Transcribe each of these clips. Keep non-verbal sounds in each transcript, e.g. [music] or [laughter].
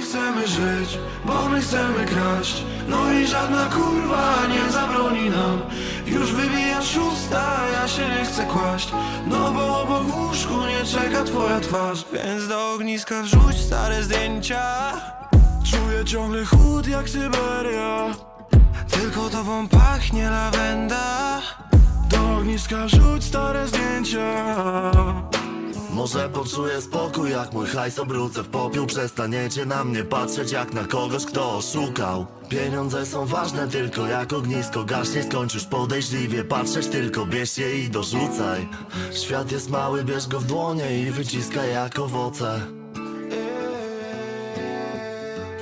my chcemy żyć, bo my chcemy kraść. No i żadna kurwa nie zabroni nam. Już wybija szósta, ja się nie chcę kłaść. No bo obok w łóżku nie czeka twoja twarz. Więc do ogniska wrzuć stare zdjęcia. Czuję ciągle chłód jak Syberia. Tylko tobą pachnie lawenda. Do ogniska wrzuć stare zdjęcia Może poczuję spokój, jak mój hajs obrócę w popiół. Przestaniecie na mnie patrzeć jak na kogoś, kto oszukał. Pieniądze są ważne tylko jak ognisko gaśnie. Skończysz podejrzliwie patrzeć, tylko bierz je i dorzucaj. Świat jest mały, bierz go w dłonie i wyciskaj jak owoce.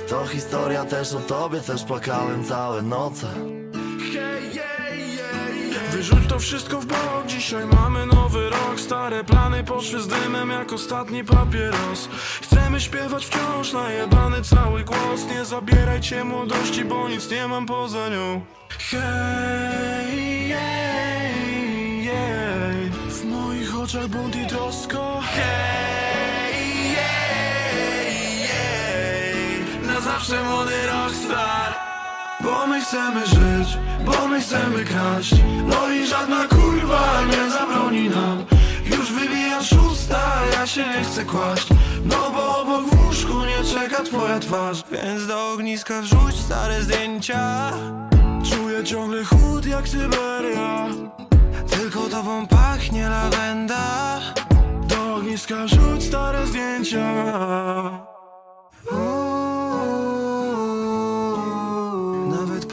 To historia też o tobie, też płakałem całe noce Wyrzuć to wszystko w bok, dzisiaj mamy nowy rok. Stare plany poszły z dymem jak ostatni papieros. Chcemy śpiewać wciąż najebany cały głos. Nie zabierajcie młodości, bo nic nie mam poza nią. Hej, jej, jej. W moich oczach bunt i trosko. Hej, jej, jej. Na zawsze młody rockstar bo my chcemy żyć, bo my chcemy kraść. No i żadna kurwa nie zabroni nam. Już wybija szósta, ja się nie chcę kłaść. No bo obok w łóżku nie czeka twoja twarz. Więc do ogniska wrzuć stare zdjęcia. Czuję ciągle chłód jak Syberia. Tylko tobą pachnie lawenda. Do ogniska wrzuć stare zdjęcia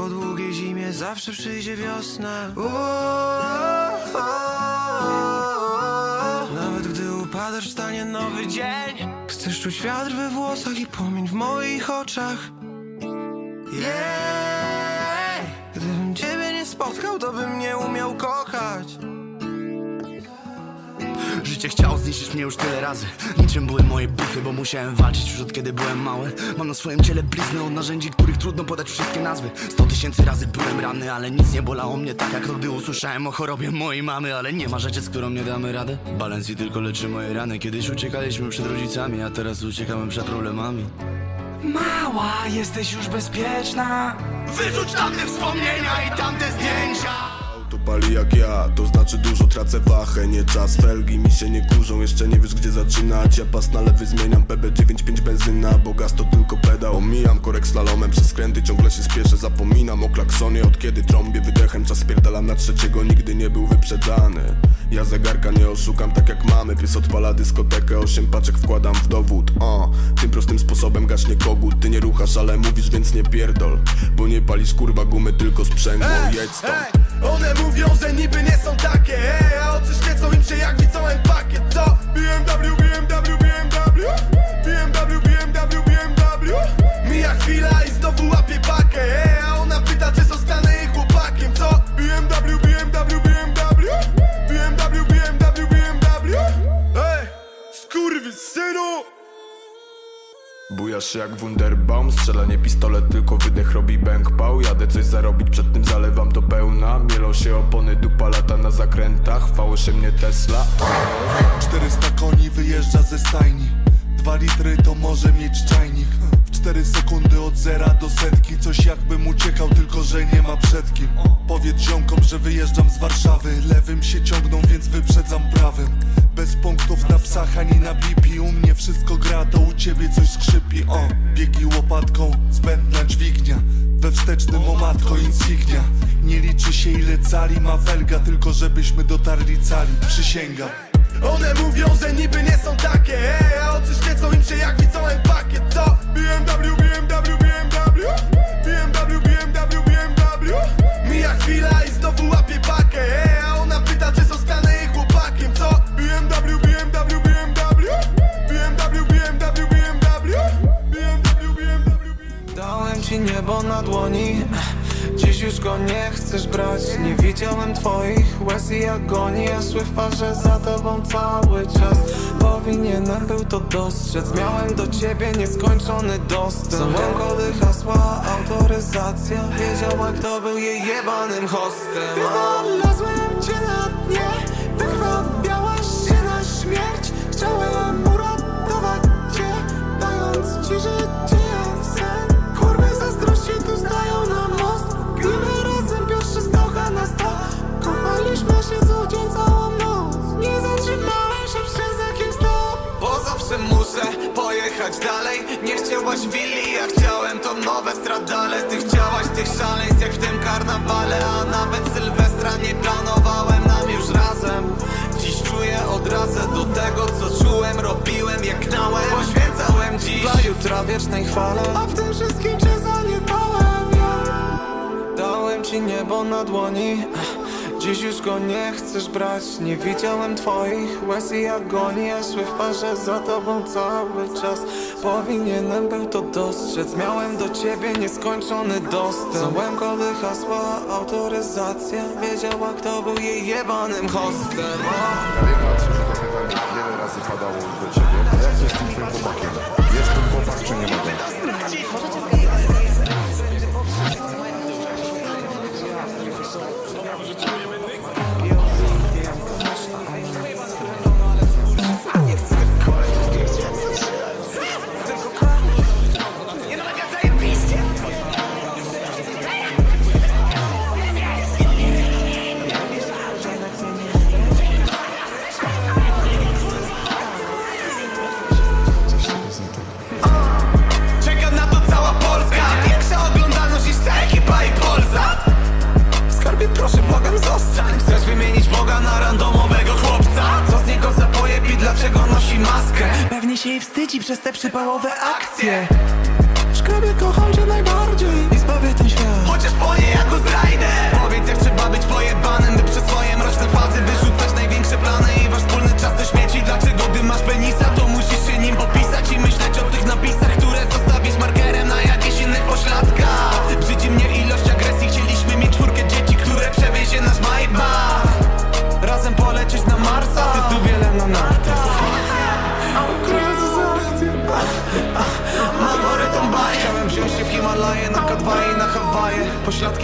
po długiej zimie zawsze przyjdzie wiosna. Nawet gdy upadasz wstanie nowy dzień. Chcesz czuć wiatr we włosach i płomień w moich oczach. Gdybym ciebie nie spotkał, to bym nie umiał kochać Życie chciało zniszczyć mnie już tyle razy. Niczym były moje bufy, bo musiałem walczyć już od kiedy byłem mały. Mam na swoim ciele blizny od narzędzi, których trudno podać wszystkie nazwy. Sto tysięcy razy byłem ranny, ale nic nie bolało mnie tak jak to gdy usłyszałem o chorobie mojej mamy. Ale nie ma rzeczy, z którą nie damy radę Balenci tylko leczy moje rany. Kiedyś uciekaliśmy przed rodzicami, a teraz uciekamy przed problemami. Mała, jesteś już bezpieczna. Wyrzuć tamte wspomnienia i tamte zdjęcia Auto pali jak ja, to znaczy dużo tracę wachę Nie czas, felgi mi się nie kurzą Jeszcze nie wiesz gdzie zaczynać. Ja pas na lewy zmieniam BB95 benzyna Bo gaz to tylko pedał. Omijam korek slalomem przez skręty Ciągle się spieszę, zapominam o klaksonie Od kiedy trąbię wydechem. Czas spierdalam na trzeciego, nigdy nie był wyprzedzany. Ja zegarka nie oszukam tak jak mamy. Pies odpala dyskotekę, osiem paczek wkładam w dowód. O, Tym prostym sposobem gaśnie kogut. Ty nie ruchasz, ale mówisz, więc nie pierdol. Bo nie palisz kurwa gumy, tylko sprzęgło. Jedź stąd one mówią, że niby nie są takie Ej, a oczy świecą im się jak widzą pakiet Co? BMW, BMW, BMW BMW, BMW, BMW Mija chwila i znowu łapie pakę Ej, Bujasz się jak Wunderbaum Strzelanie pistolet, tylko wydech robi bęk pał. Jadę coś zarobić, przed tym zalewam do pełna. Mielą się opony, dupa lata na zakrętach. Fało się mnie Tesla. 400 koni wyjeżdża ze stajni Dwa litry to może mieć czajnik. W 4 sekundy od zera do setki. Coś jakbym uciekał, tylko że nie ma przed kim. Powiedz ziomkom, że wyjeżdżam z Warszawy. Lewym się ciągną, więc wyprzedzam prawym. Bez punktów na psach ani na bipi U mnie wszystko gra, to u ciebie coś skrzypi. O, biegi łopatką, zbędna dźwignia. We wstecznym o matko insignia. Nie liczy się ile cali ma felga Tylko żebyśmy dotarli cali, przysięgam One mówią, że niby nie są takie Ej, a oczy świecą im się jak widzą pakiet Co? BMW, BMW, BMW BMW, BMW, BMW Mija chwila i znowu łapie pakę Ej, a ona pyta, czy zostanę jej chłopakiem Co? BMW, BMW, BMW BMW, BMW, BMW BMW, BMW Dałem ci niebo na dłoni już go nie chcesz brać. Nie widziałem twoich łez i agonii. A sływa, że za tobą cały czas Powinienem był to dostrzec. Miałem do ciebie nieskończony dostęp. Znałem kody, hasła, autoryzacja. Wiedziała kto był jej jebanym hostem. Znalazłem cię na dnie Wykrwawiałaś się na śmierć. Chciałem dalej? Nie chciałaś willi, ja chciałem to nowe stradale. Ty chciałaś tych szaleństw jak w tym karnawale A nawet Sylwestra nie planowałem nam już razem. Dziś czuję odrazę do tego co czułem Robiłem jak gnałem Poświęcałem dziś dla jutra wiecznej chwale A w tym wszystkim cię zaniedbałem ja Dałem ci niebo na dłoni Dziś już go nie chcesz brać. Nie widziałem twoich łez i agonii. Ja szły w parze za tobą cały czas. Powinienem był to dostrzec. Miałem do ciebie nieskończony dostęp. Znałem kody hasła, autoryzację. Wiedziała kto był jej jebanym hostem. Galina, cóż, to pytanie wiele razy padało do ciebie. Jak jest tym twoim chłopakiem? Pewnie się jej wstydzi przez te przypałowe akcje. Szkrabie kocham cię najbardziej I zbawię ten świat. Chociaż po niej ja go Powiedz jak trzeba być pojebanym By przez swoje mroczne fazy wyrzucać największe plany I wasz wspólny czas do śmieci. Dlaczego gdy masz penisa to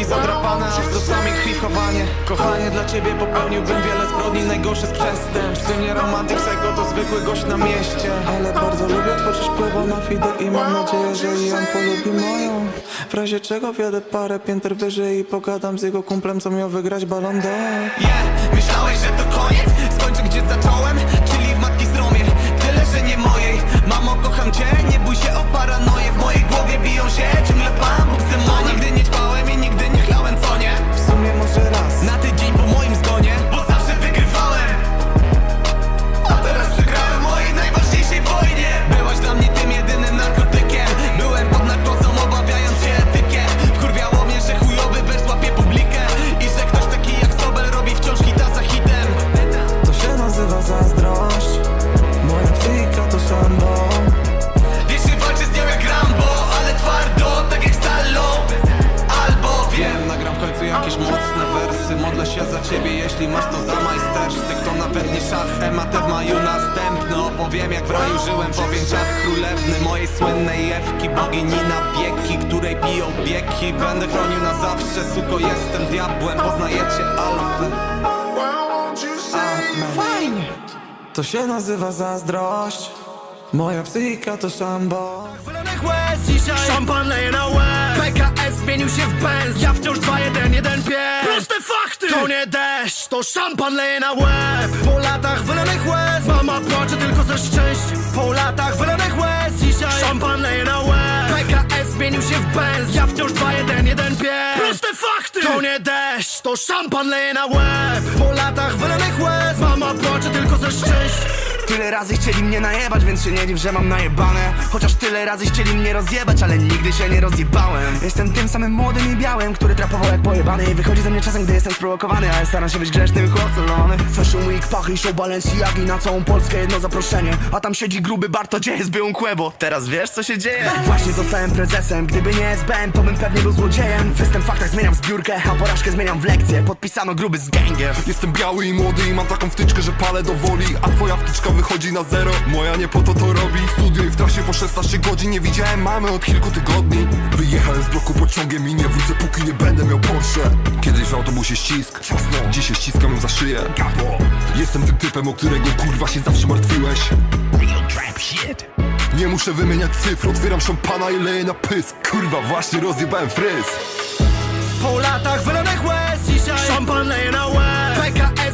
Pośladki zadrapane, aż do samych krwi chowanie. Kochanie, dla ciebie popełniłbym wiele zbrodni. Najgorsze z przestępstw. Ty nie romantyk, psycho to zwykły gość na mieście. Ale bardzo lubię tworzyć próbę na fide I mam nadzieję, że i on polubi moją. W razie czego wjadę parę pięter wyżej I pogadam z jego kumplem, co miał wygrać balon d'Or. Yeah, myślałeś, że to koniec? Skończę gdzie zacząłem, czyli w matki stromie Tyle, że nie mojej. Mamo, kocham cię, nie bój się o paranoję. W mojej głowie biją się ciągle Pan Bóg z demonem Nigdy maju następny Opowiem jak w raju żyłem w objęciach królewny Mojej słynnej Ewki, bogini na biegi Której piją biegi Będę chronił na zawsze, suko jestem diabłem. Poznajecie alfę. Fajnie. To się nazywa zazdrość. Moja psychika to szambo. Wylanych łez dzisiaj. Szampan leje na łeb PKS zmienił się w Benz Ja wciąż 2-1-1-5 Proste fakty To nie deszcz, to szampan leje na łeb. Po latach wylanych łez Mama płacze tylko ze szczęścia Po latach wylanych łez dzisiaj Szampan leje na łeb. PKS zmienił się w Benz Ja wciąż 2-1-1-5 Proste fakty! To nie deszcz, to szampan leje na łeb. Po latach wylanych łez Mama płacze tylko ze szczęścia Tyle razy chcieli mnie najebać, więc się nie dziw, że mam najebane. Chociaż tyle razy chcieli mnie rozjebać, ale nigdy się nie rozjebałem. Jestem tym samym młodym i białym, który trapował jak pojebany. I wychodzi ze mnie czasem, gdy jestem sprowokowany, ale staram się być grzecznym chłopcem, Fashion Week, pachy, show Balenciagi Na całą Polskę jedno zaproszenie. A tam siedzi gruby Barto, gdzie jest byłą kłębo Teraz wiesz co się dzieje? Właśnie zostałem prezesem, gdyby nie SBM, to bym pewnie był złodziejem. Występ w faktach zmieniam zbiórkę, a porażkę zmieniam w lekcję. Podpisano gruby z gangiem Jestem biały i młody i mam taką wtyczkę, że palę do woli A twoja wtyczka wychodzi na zero. Moja nie po to to robi. Studio i w trasie po 16 godzin Nie widziałem mamy od kilku tygodni. Wyjechałem z bloku pociągiem i nie wrócę póki nie będę miał Porsche. Kiedyś w autobusie ścisk Dzisiaj ściskam ją za szyję. Jestem tym typem, o którego kurwa się zawsze martwiłeś. Nie muszę wymieniać cyfr Otwieram szampana i leję na pysk. Kurwa właśnie rozjebałem fryz. Po latach wylanych łez dzisiaj Szampan leje na PKS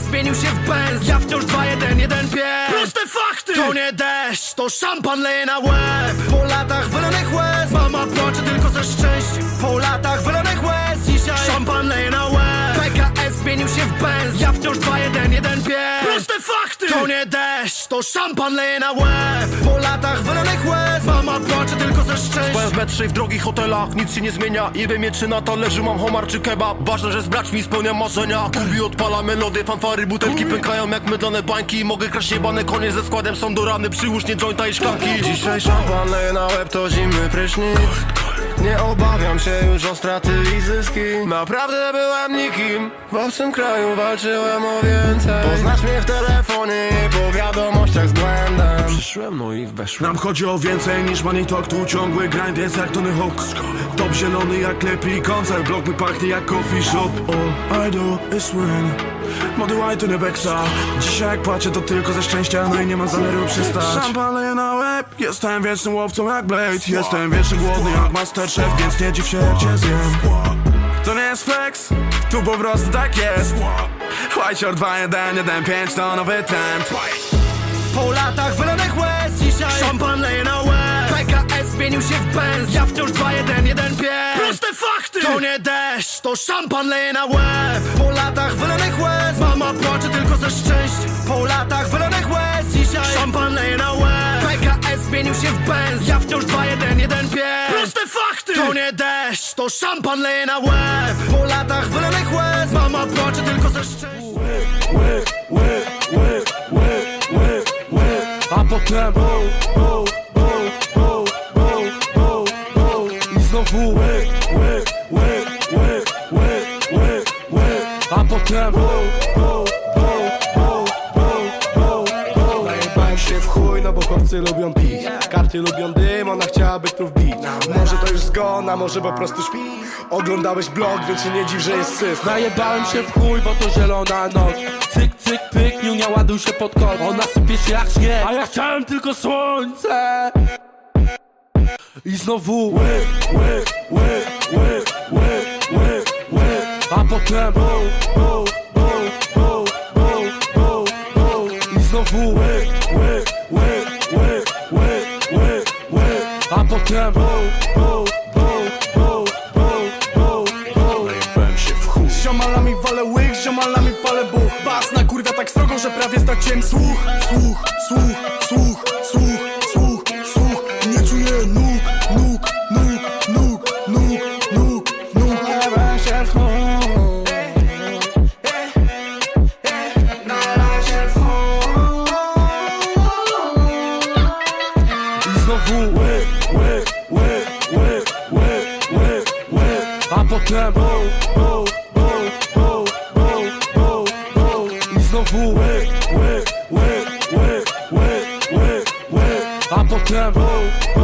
zmienił się w Benz. Ja wciąż 2-1-1-5 Proste fakty! To nie deszcz, to szampan leje na łeb. Po latach wylanych łez. Mama płacze tylko ze szczęścia Po latach wylanych łez. Dzisiaj szampan leje na łeb. PKS zmienił się w Benz. Ja wciąż 2-1-1 pies Proste fakty! To nie deszcz, to szampan leje na łeb. Po latach wylanych łez. Mama płacze tylko ze w drogich hotelach, nic się nie zmienia Jebie mnie czy na talerzu mam homar czy kebab. Ważne, że z braćmi spełniam marzenia. Kubi odpala melody, fanfary, butelki pękają jak mydlane bańki. Mogę kraść jebane konie ze składem, są do rany. Przyłóż nie jointa i szklanki. Dzisiaj szampan leje na łeb, to zimny prysznic Nie obawiam się już o straty i zyski. Naprawdę byłem nikim. W obcym kraju walczyłem o więcej. Poznać mnie w telefonie po wiadomościach z błędem. Przyszłem no i weszłem. Nam chodzi o więcej niż money talk Tu ciągły grind jest jak Tony Hawk. Top zielony jak lepi koncert Blok mi pachnie jak coffee shop. All I do is win Mody white nie beksa Dzisiaj jak płaczę to tylko ze szczęścia No i nie mam zamiaru przystać. Szampan leje na łeb Jestem wiecznym łowcą jak Blade. Jestem wiecznie głodny jak Masterchef Więc nie dziw się cię zjem. To nie jest flex, tu po prostu tak jest. White Short 2, 1, 1, 5 to nowy trend. Po latach wylanych łez Dzisiaj szampan leje na łeb. PKS zmienił się w Benz Ja wciąż 2-1-1 pies Proste fakty! To nie deszcz, to szampan leje na łeb. Po latach wylanych łez Mama płacze tylko ze szczęścia Po latach wylanych łez Dzisiaj szampan leje na łeb zmienił się w Benz. Ja wciąż 2-1-1 pies Proste fakty! To nie deszcz, to szampan leje na łeb. Po latach wylanych łez. Mama płacze tylko ze szczęścia. A potem I znowu A potem Najebałem się w chuj, no bo chłopcy lubią pić. Karty lubią dym, ona chciałaby tu wbić. Może to już zgona, może po prostu śpi. Oglądałeś blog, więc się nie dziw, że jest syf. Najebałem się w chuj, bo to zielona noc. Cyk, cyk, pyk, niunia ładuj się pod koc. Ona sypie się jak śnieg, a ja chciałem tylko słońce. I znowu A potem I znowu A potem Z ziomalami walę łyk, ziomalami palę buch Bas na kurwia tak srogo, że prawie straciłem Słuch, słuch, słuch, słuch, słuch, Klem Bow, bow, bow, bow, bow, bow I znowu łyk, łyk, łyk, łyk, łyk, łyk, łyk A potem bow, bow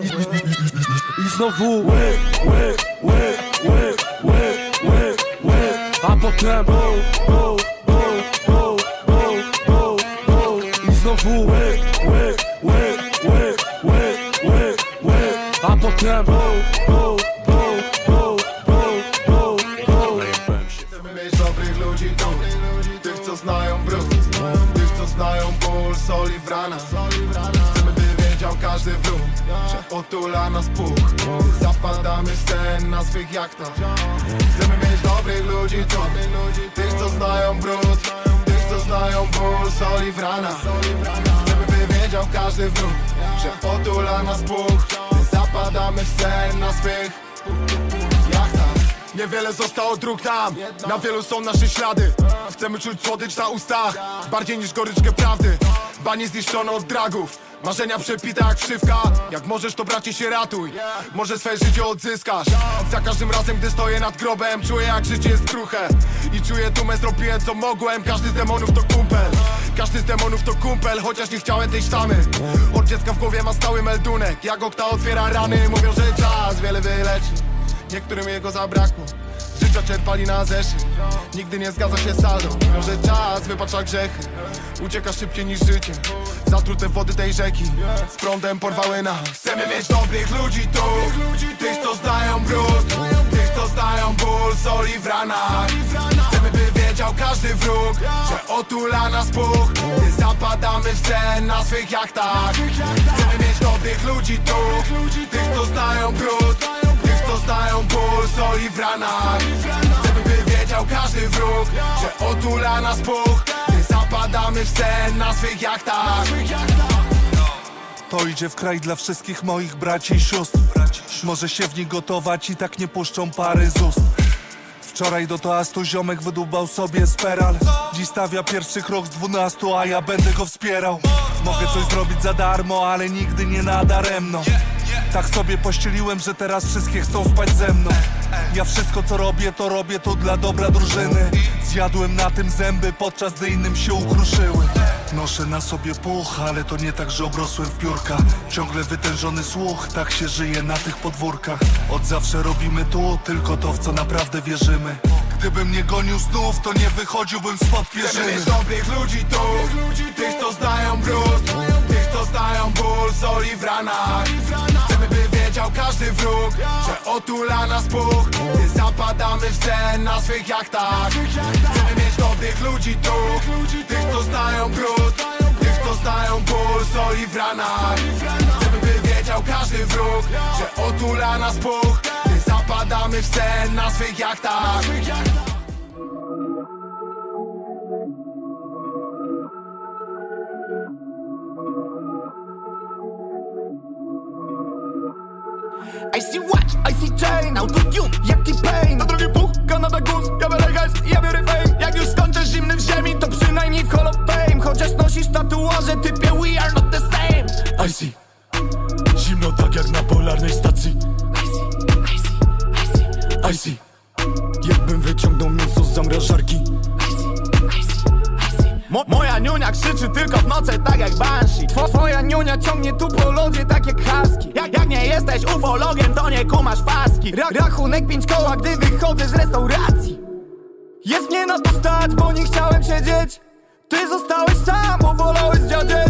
I znowu A potem I znowu A potem Chcemy mieć dobrych ludzi tu Tych co znają brud Tych co znają ból, soli każdy wróg Że otula nas puch. Zapadamy w sen na swych jachtach Chcemy mieć dobrych ludzi tu Tych co znają brud. Tych co znają ból, soli w ranach. Chcemy by wiedział każdy wróg Że otula nas puch. Zapadamy w sen na swych. Jachtach Niewiele zostało dróg nam. Na wielu są nasze ślady. Chcemy czuć słodycz na ustach. Bardziej niż goryczkę prawdy Banie zniszczone od dragów. Marzenia przepite jak szywka Jak możesz to bracie się ratuj. Może swe życie odzyskasz. Za każdym razem gdy stoję nad grobem Czuję jak życie jest kruche. I czuję dumę zrobiłem co mogłem. Każdy z demonów to kumpel. Każdy z demonów to kumpel Chociaż nie chciałem tej sztamy Od dziecka w głowie ma stały meldunek. Jak okta otwiera rany Mówią, że czas wiele wyleczy Niektórym jego zabrakło Życia czerpali na zeszły Nigdy nie zgadza się saldo. Mówią, że czas wypacza grzechy Ucieka szybciej niż życie. Zatrute wody tej rzeki Z prądem porwały nas. Chcemy mieć dobrych ludzi tu. Tych co znają brud. Tych co znają ból Soli w ranach. Chcemy by wiedział każdy wróg Że otula nas Bóg. Gdy zapadamy w sen na swych jachtach. Chcemy mieć dobrych ludzi tu Soli w ranach. Chcemy by wiedział każdy wróg Że otula nas Bóg. Gdy zapadamy w sen na swych jachtach. To idzie w kraj dla wszystkich moich braci i sióstr. Może się w nich gotować i tak nie puszczą pary z ust. Wczoraj do toastu ziomek wydubał sobie speral. Dziś stawia pierwszy krok z dwunastu, a ja będę go wspierał. Mogę coś zrobić za darmo, ale nigdy nie nadaremno Tak sobie pościeliłem, że teraz wszystkie chcą spać ze mną. Ja wszystko co robię, to robię to dla dobra drużyny. Zjadłem na tym zęby, podczas gdy innym się ukruszyły. Noszę na sobie puch, ale to nie tak, że obrosłem w piórka. Ciągle wytężony słuch, tak się żyje na tych podwórkach. Od zawsze robimy tu tylko to, w co naprawdę wierzymy Gdybym nie gonił znów, to nie wychodziłbym spod Chcemy pierzyny mieć dobrych ludzi tu. Tych co znają brud. Tych co znają ból Soli w ranach. Chcemy by wiedział każdy wróg Że otula nas Bóg. Gdy zapadamy w sen na swych jachtach. Chcemy mieć dobrych ludzi tu. Tych co znają brud. Tych co znają ból Soli w ranach. Chcemy by wiedział każdy wróg Że otula nas Bóg Gdy zapadamy w sen na swych jachtach I see watch, I see chain, autotune, jak T-Pain Na drogi puch, Kanada Goose, ja biorę hajs, ja biorę fame. Jak już skończę zimny w ziemi, to przynajmniej w Hall of Fame. Chociaż nosisz tatuaże, typie we are not the same. I see. Zimno tak jak na polarnej stacji. I see Jakbym wyciągnął mięso z zamrażarki. Mo moja niunia krzyczy tylko w nocy tak jak Banshee. Two Twoja niunia ciągnie tu po lodzie tak jak husky. Jak, jak nie jesteś ufologiem to nie kumasz paski. Ra Rachunek pięć koła gdy wychodzę z restauracji. Jest mnie na to stać bo nie chciałem siedzieć. Ty zostałeś sam bo wolałeś dziadzieć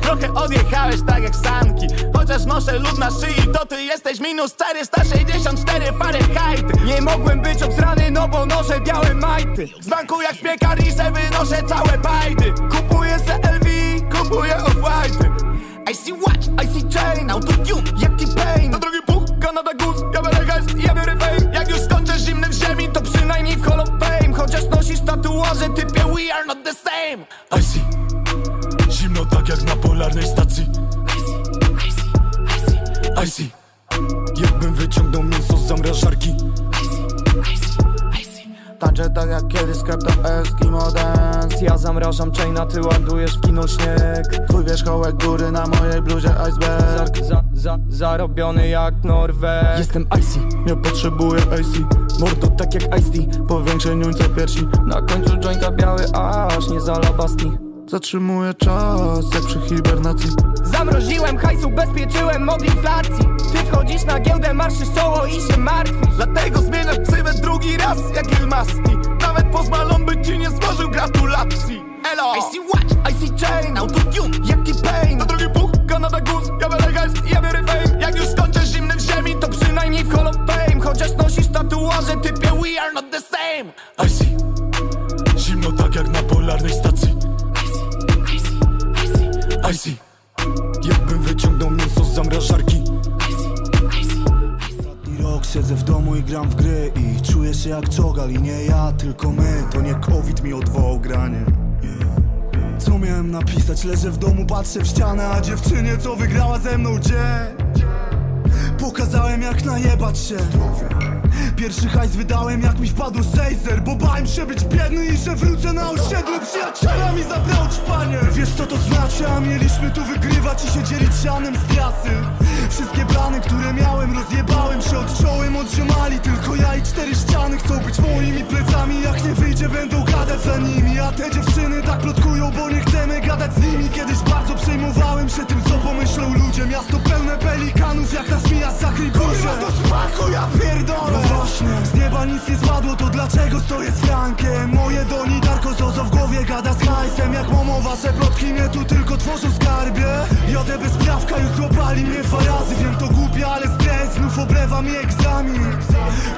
Tro Trochę odjechałeś tak jak sanki. Chociaż noszę lód na szyi to ty jesteś minus 464 Fahrenheit. Nie mogłem być obsrany no bo noszę białe majty. Z banku jak w piekarnice wynoszę całe bajdy Kupuję se LV, kupuję off-white. I see watch, I see chain, autotune, jak T-Pain Na drogi puch, Kanada Goose, ja biorę hajs, ja biorę fame. Jak już skończę zimny w ziemi, to przynajmniej w Hall of Fame. Chociaż nosisz tatuaże, typie we are not the same. I see Zimno tak jak na polarnej stacji. I see Jakbym wyciągnął mięso z zamrażarki. Tańczę tak jak kiedyś sklep to Eskimo Dance Ja zamrażam chaina, ty ładujesz w kino śnieg. Twój wierzchołek góry na mojej bluzie iceberg. Za, za, Zarobiony jak Norweg. Jestem icy, nie potrzebuję AC Mordo tak jak Ice Powiększę niuńce piersi. Na końcu jointa biały aż nie zalabasti Zatrzymuję czas jak przy hibernacji. Zamroziłem hajsu, bezpieczyłem od inflacji. Ty wchodzisz na giełdę, marszysz czoło i się martwisz. Dlatego zmieniasz ksywę drugi raz jak Il Masti. Nawet pozwolą by ci nie złożył gratulacji. Elo! I see watch, I see chain, autotune, jak T-Pain Na drogi puch, Kanada Goose, ja biorę hajs, ja biorę fame. Jak już skończę zimny w ziemi, to przynajmniej w Hall of Fame. Chociaż nosisz tatuaże, typie we are not the same I see Jakbym wyciągnął mięso z zamrażarki. Rok siedzę w domu i gram w gry I czuję się jak czogal i nie ja, tylko my. To nie COVID mi odwołał granie. Co miałem napisać? Leżę w domu, patrzę w ścianę A dziewczynie co wygrała ze mną gdzie? Pokazałem jak najebać się Pierwszy hajs wydałem jak mi wpadł sejzer Bo bałem się być biedny i że wrócę na osiedle. Przyjaciela mi zabrał czpanie Wiesz co to znaczy, a mieliśmy tu wygrywać i się dzielić sianem z trasy Wszystkie plany, które miałem rozjebałem się odciąłem od ziomali Tylko ja i cztery ściany. Chcą być moimi plecami Jak nie wyjdzie będą gadać za nimi. A te dziewczyny tak plotkują, bo nie chcemy gadać z nimi. Kiedyś bardzo przejmowałem się tym co pomyślą ludzie. Miasto pełne pelikanów jak nas mija za Kurwa to smaku ja pierdolę Właśnie, z nieba nic nie spadło to dlaczego stoję z Frankiem? Moje doni Darko Zozo w głowie gada z hajsem. Jak momo wasze plotki mnie tu tylko tworzą skarbie. Jadę bez prawka już złapali mnie dwa razy. Wiem to głupie ale stres znów oblewa mi egzamin.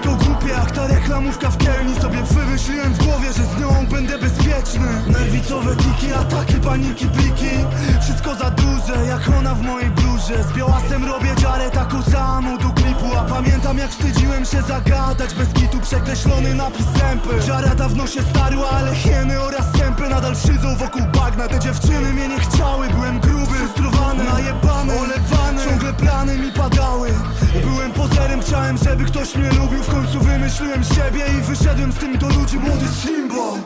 To głupie jak ta reklamówka w Kielni. Sobie wymyśliłem w głowie, że z nią będę bezpieczny. Nerwicowe tiki, ataki, paniki, pliki. Wszystko za duże jak ona w mojej bluzie. Z białasem robię dziarę taką samą do A pamiętam jak wstydziłem się zagadać. Bez kitu przekreślony napis sępy Dziara dawno się starła, ale hieny oraz sępy Nadal szydzą wokół bagna. Te dziewczyny mnie nie chciały, byłem gruby Frustrowany, najebany, olewany. Ciągle plany mi padały. Byłem pozerem, chciałem, żeby ktoś mnie lubił. W końcu wymyśliłem siebie i wyszedłem z tym do ludzi. Młody Simbo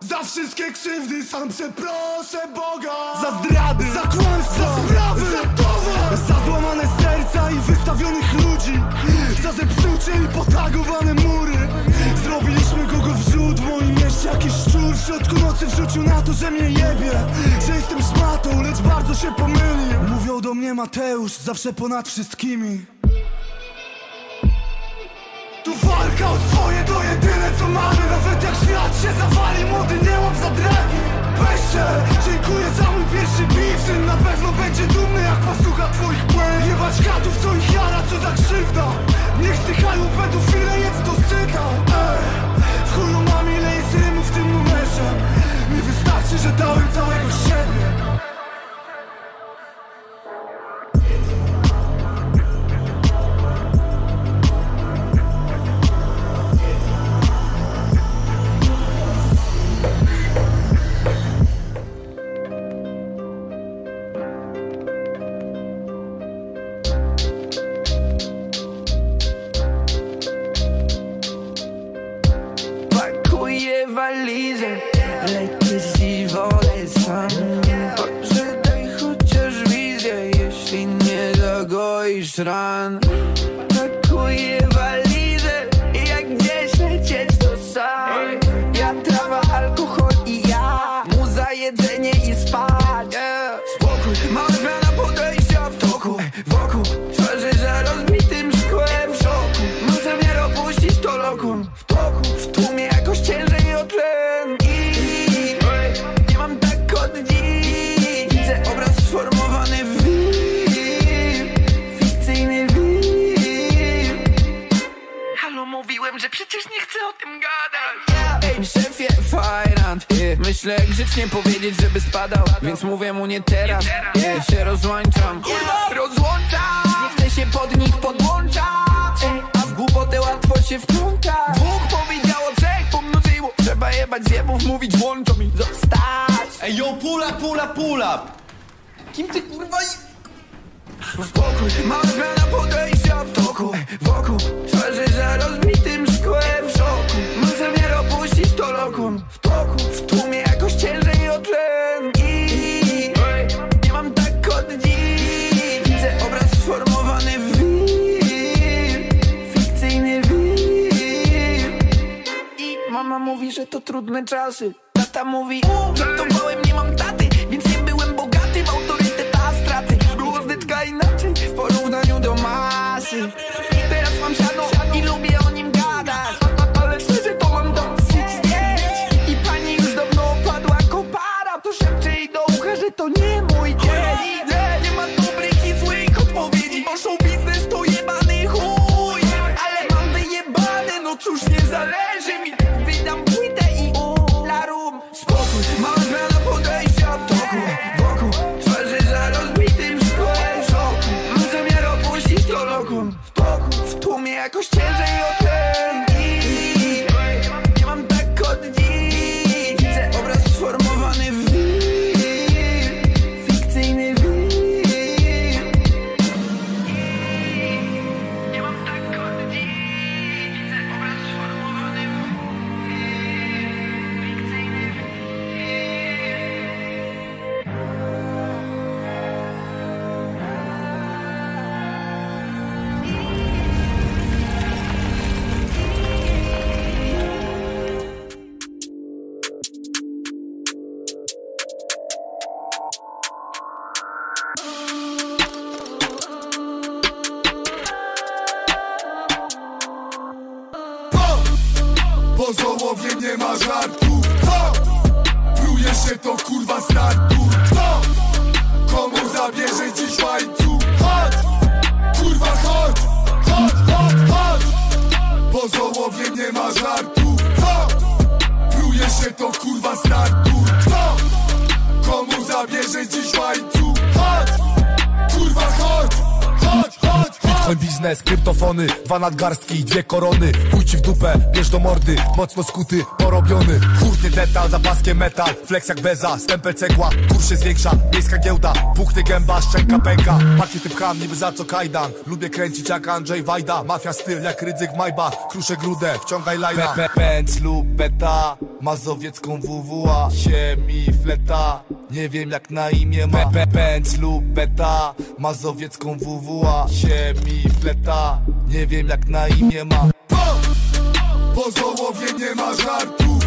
za wszystkie krzywdy sam przeproszę Boga. Za zdrady, za kłamstwa, za sprawy, za towar. Za złamane serca i wystawionych ludzi Za zepsucie i potagowane mury. Zrobiliśmy kogo wrzód w moim mieście Jakiś szczur. W środku nocy wrzucił na to, że mnie jebie Że jestem szmatą, lecz bardzo się pomylił Mówią do mnie Mateusz, zawsze ponad wszystkimi. Tu walka o swoje to jedyne co mamy. Nawet jak świat się zawali, młody nie łap za dragi Weźcie, dziękuję za mój pierwszy beef Syn. Na pewno będzie dumny jak posłucha twoich błędów Jebać gadów, co ich jara, co za krzywda. Niech zdychają pedofile, jedz to syta. Ej, w chuju mam ile jest rymów tym numerze. Mi wystarczy, że dałem całego siebie Düşran Grzecznie powiedzieć, żeby spadał. Więc mówię mu nie teraz. Yeah. Się rozłączam Rozłączam nadgarstki i dwie korony. Chuj ci w dupę, bierz do mordy, mocno skuty, porobiony. Hurtny detal, za paskiem metal, flex jak beza, stempel cegła. Kurs się zwiększa, miejska giełda, puchny gęba, szczęka pęka. Pakiety pcham, niby za co kajdan. Lubię kręcić jak Andrzej Wajda. Mafia styl jak Rydzyk Majba. Kruszę grudę, wciągaj lajna. Pędz lub beta, mazowiecką WWA się mi fleta nie wiem jak na imię ma Pędz lub beta Mazowiecką WWA się mi fleta Nie wiem jak na imię ma Po Zołowie nie ma żartu?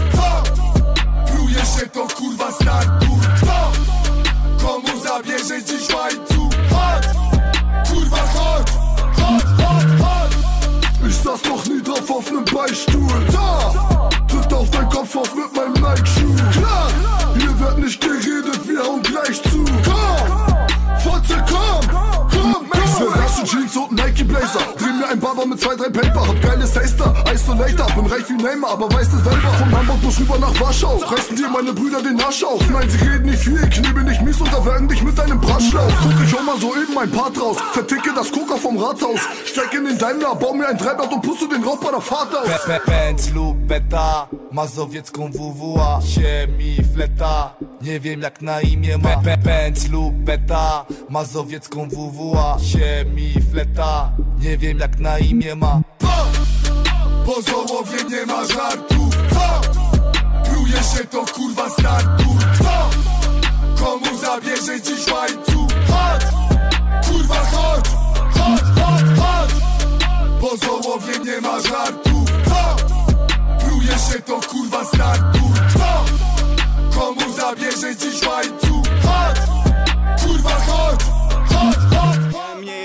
Pluje się to kurwa startu? Komu zabierze dziś łańcuch? Chodź! Kurwa chodź! Chodź, chodź, chodź! Ich saß noch nie drauf auf. Da! Tritt auf dein Kopf auf mit Nike-Schuh. Wird nicht geredet, wir hauen gleich zu. Versace Jeans und Nike Blazer. Dreh mir ein Barber mit zwei, drei Paper. Hab geile Taster, Isolator. Bin reich wie Neymar, aber weißt du selber. Von Hamburg bis rüber nach Warschau. Reißen dir meine Brüder den Arsch auf. Nein, sie reden nicht viel, knebel nicht mies und erwärmen dich mit deinem Bratschlauch. Guck ich auch mal so eben mein Part raus. Verticke das Coca vom Rathaus. Steig in den Daimler, bau mir ein Dreiblatt und puste den Rauch bei der Fahrt aus. Pędz lub beta Mazowiecką WWA się mi fleta Nie wiem jak na imię ma Pędz lub beta Mazowiecką WWA się mi fleta Nie wiem jak na imię ma Po Zołowie nie ma żartu? Pluje się to kurwa startu Kto? Komu zabierze dziś łańcuch? Chodź! Kurwa chodź! Chodź, chodź, chodź! Po nie ma żartu Co? Pluje się to kurwa startu Kto? Komu zabierze dziś łańcuch? Chodź! Kurwa chodź!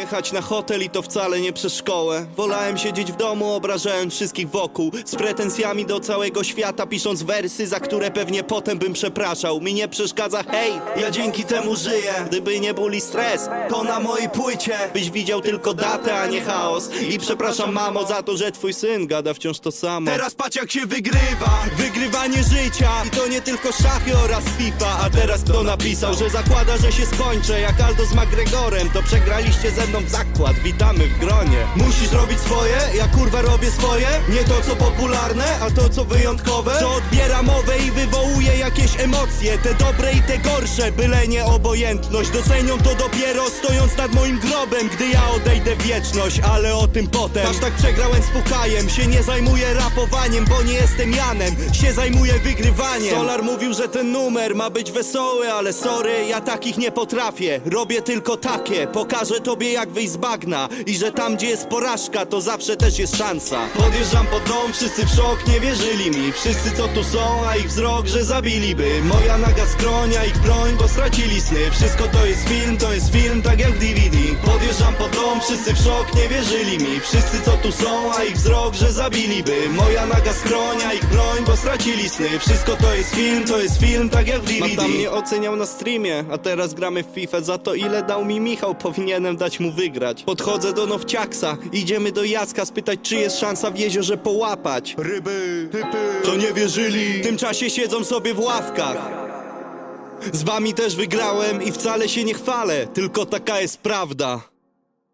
Jechać na hotel i to wcale nie przez szkołę. Wolałem siedzieć w domu, obrażając wszystkich wokół. Z pretensjami do całego świata, pisząc wersy, za które pewnie potem bym przepraszał. Mi nie przeszkadza hejt, ja dzięki temu żyję. Gdyby nie ból i stres, to na mojej płycie Byś widział tylko datę, a nie chaos. I przepraszam mamo za to, że twój syn gada wciąż to samo. Teraz patrz jak się wygrywa, wygrywanie życia I to nie tylko szachy oraz FIFA. A teraz kto napisał, że zakłada, że się skończę? Jak Aldo z McGregorem, to przegraliście ze mną zakład Witamy w gronie. Musisz robić swoje, ja kurwa robię swoje. Nie to co popularne, a to co wyjątkowe. Co odbiera mowę i wywołuje jakieś emocje. Te dobre i te gorsze, byle nie obojętność. Docenią to dopiero stojąc nad moim grobem Gdy ja odejdę w wieczność, ale o tym potem. Aż tak przegrałem z pukajem, się nie zajmuję rapowaniem Bo nie jestem Janem, się zajmuję wygrywaniem. Solar mówił, że ten numer ma być wesoły Ale sorry, ja takich nie potrafię. Robię tylko takie, pokażę tobie jak wyjść z bagna I że tam gdzie jest porażka, to zawsze też jest szansa. Podjeżdżam pod dom, wszyscy w szok, nie wierzyli mi. Wszyscy co tu są, a ich wzrok, że zabiliby. Moja naga skronia, ich broń, bo stracili sny. Wszystko to jest film, to jest film, tak jak DVD Podjeżdżam pod dom, wszyscy w szok, nie wierzyli mi. Wszyscy co tu są, a ich wzrok, że zabiliby. Moja naga skronia, ich broń, bo stracili sny. Wszystko to jest film, to jest film, tak jak w DVD Mata mnie oceniał na streamie, a teraz gramy w FIFA Za to ile dał mi Michał, powinienem dać mu wygrać. Podchodzę do Nowciaksa, idziemy do Jacka Spytać czy jest szansa w jeziorze połapać. Ryby, typy, to nie wierzyli. W tym czasie siedzą sobie w ławkach. Z wami też wygrałem i wcale się nie chwalę, tylko taka jest prawda.